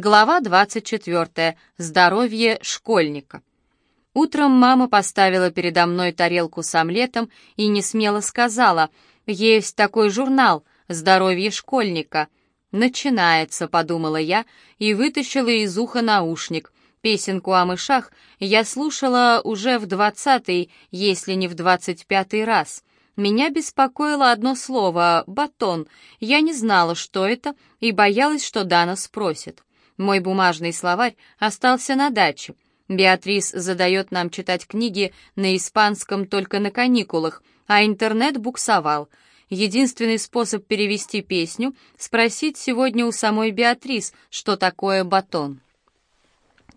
Глава 24. Здоровье школьника. Утром мама поставила передо мной тарелку с омлетом и не смело сказала, «Есть такой журнал «Здоровье школьника». «Начинается», — подумала я и вытащила из уха наушник. Песенку о мышах я слушала уже в двадцатый, если не в двадцать пятый раз. Меня беспокоило одно слово — «батон». Я не знала, что это, и боялась, что Дана спросит. Мой бумажный словарь остался на даче. Беатрис задает нам читать книги на испанском только на каникулах, а интернет буксовал. Единственный способ перевести песню — спросить сегодня у самой Беатрис, что такое батон.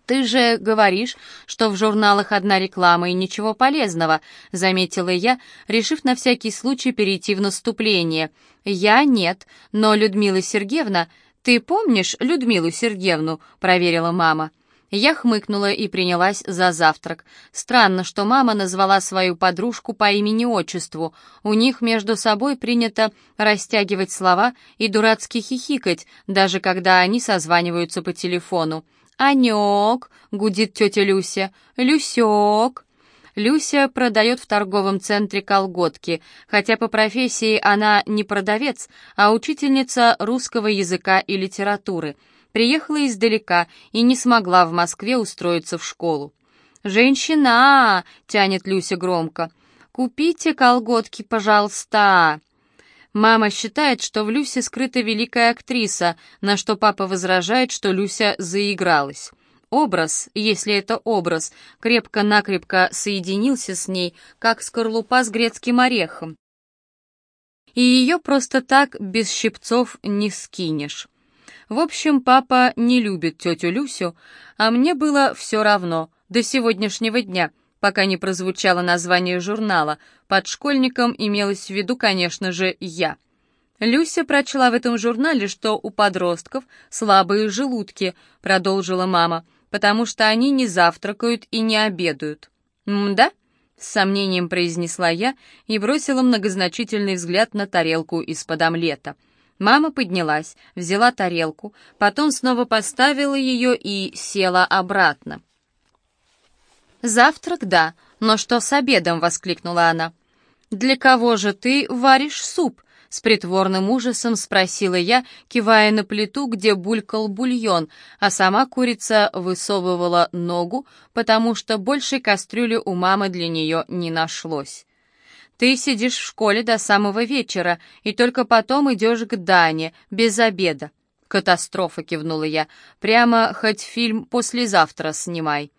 «Ты же говоришь, что в журналах одна реклама и ничего полезного», — заметила я, решив на всякий случай перейти в наступление. «Я нет, но Людмила Сергеевна «Ты помнишь Людмилу Сергеевну?» — проверила мама. Я хмыкнула и принялась за завтрак. Странно, что мама назвала свою подружку по имени-отчеству. У них между собой принято растягивать слова и дурацки хихикать, даже когда они созваниваются по телефону. «Анек!» — гудит тетя Люся. «Люсек!» Люся продает в торговом центре колготки, хотя по профессии она не продавец, а учительница русского языка и литературы. Приехала издалека и не смогла в Москве устроиться в школу. «Женщина!» — тянет Люся громко. «Купите колготки, пожалуйста!» Мама считает, что в Люсе скрыта великая актриса, на что папа возражает, что Люся заигралась. Образ, если это образ, крепко-накрепко соединился с ней, как скорлупа с грецким орехом. И ее просто так без щипцов не скинешь. В общем, папа не любит тетю Люсю, а мне было все равно, до сегодняшнего дня, пока не прозвучало название журнала. Под школьником имелось в виду, конечно же, я. Люся прочла в этом журнале, что у подростков слабые желудки, продолжила мама, потому что они не завтракают и не обедают. «М-да?» — с сомнением произнесла я и бросила многозначительный взгляд на тарелку из-под омлета. Мама поднялась, взяла тарелку, потом снова поставила ее и села обратно. «Завтрак, да, но что с обедом?» — воскликнула она. «Для кого же ты варишь суп?» С притворным ужасом спросила я, кивая на плиту, где булькал бульон, а сама курица высовывала ногу, потому что большей кастрюли у мамы для нее не нашлось. «Ты сидишь в школе до самого вечера, и только потом идешь к Дане, без обеда». «Катастрофа», — кивнула я, — «прямо хоть фильм послезавтра снимай».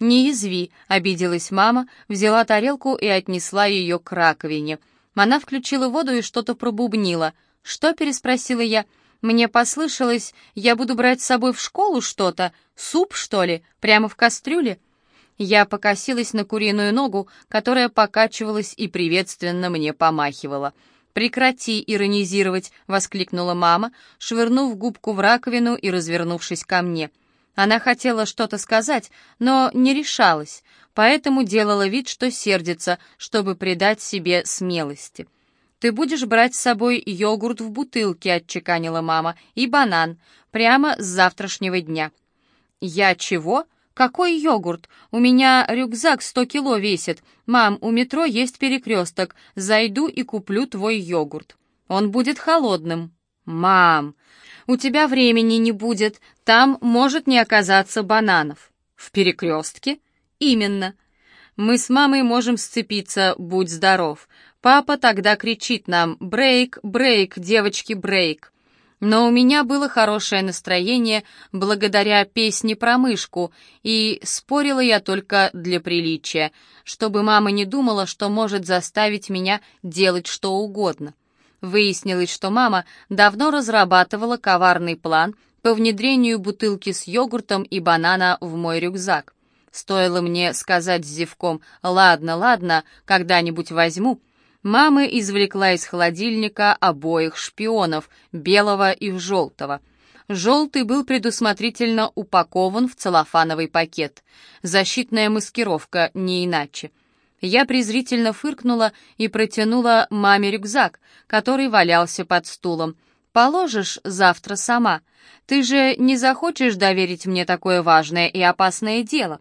«Не язви», — обиделась мама, взяла тарелку и отнесла ее к раковине — она включила воду и что-то пробубнила. «Что?» — переспросила я. «Мне послышалось, я буду брать с собой в школу что-то. Суп, что ли? Прямо в кастрюле?» Я покосилась на куриную ногу, которая покачивалась и приветственно мне помахивала. «Прекрати иронизировать!» — воскликнула мама, швырнув губку в раковину и развернувшись ко мне. Она хотела что-то сказать, но не решалась поэтому делала вид, что сердится, чтобы придать себе смелости. «Ты будешь брать с собой йогурт в бутылке», — отчеканила мама, — «и банан, прямо с завтрашнего дня». «Я чего? Какой йогурт? У меня рюкзак сто кило весит. Мам, у метро есть перекресток. Зайду и куплю твой йогурт. Он будет холодным». «Мам, у тебя времени не будет, там может не оказаться бананов». «В перекрестке?» «Именно. Мы с мамой можем сцепиться, будь здоров. Папа тогда кричит нам «Брейк, брейк, девочки, брейк». Но у меня было хорошее настроение благодаря песне про мышку, и спорила я только для приличия, чтобы мама не думала, что может заставить меня делать что угодно. Выяснилось, что мама давно разрабатывала коварный план по внедрению бутылки с йогуртом и банана в мой рюкзак. Стоило мне сказать зевком «Ладно, ладно, когда-нибудь возьму», мама извлекла из холодильника обоих шпионов, белого и желтого. Желтый был предусмотрительно упакован в целлофановый пакет. Защитная маскировка, не иначе. Я презрительно фыркнула и протянула маме рюкзак, который валялся под стулом. Положишь завтра сама. Ты же не захочешь доверить мне такое важное и опасное дело?»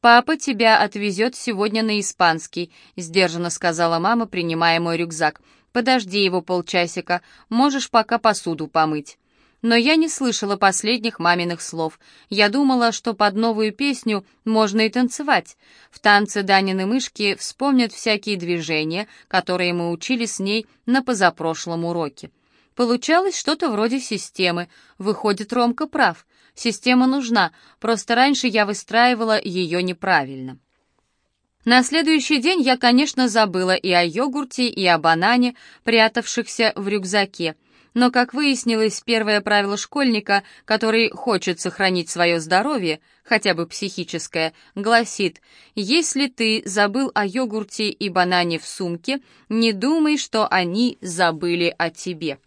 «Папа тебя отвезет сегодня на испанский», — сдержанно сказала мама, принимая мой рюкзак. «Подожди его полчасика, можешь пока посуду помыть». Но я не слышала последних маминых слов. Я думала, что под новую песню можно и танцевать. В танце Данины мышки вспомнят всякие движения, которые мы учили с ней на позапрошлом уроке. Получалось что-то вроде системы. Выходит, Ромка прав. Система нужна, просто раньше я выстраивала ее неправильно. На следующий день я, конечно, забыла и о йогурте, и о банане, прятавшихся в рюкзаке. Но, как выяснилось, первое правило школьника, который хочет сохранить свое здоровье, хотя бы психическое, гласит, если ты забыл о йогурте и банане в сумке, не думай, что они забыли о тебе.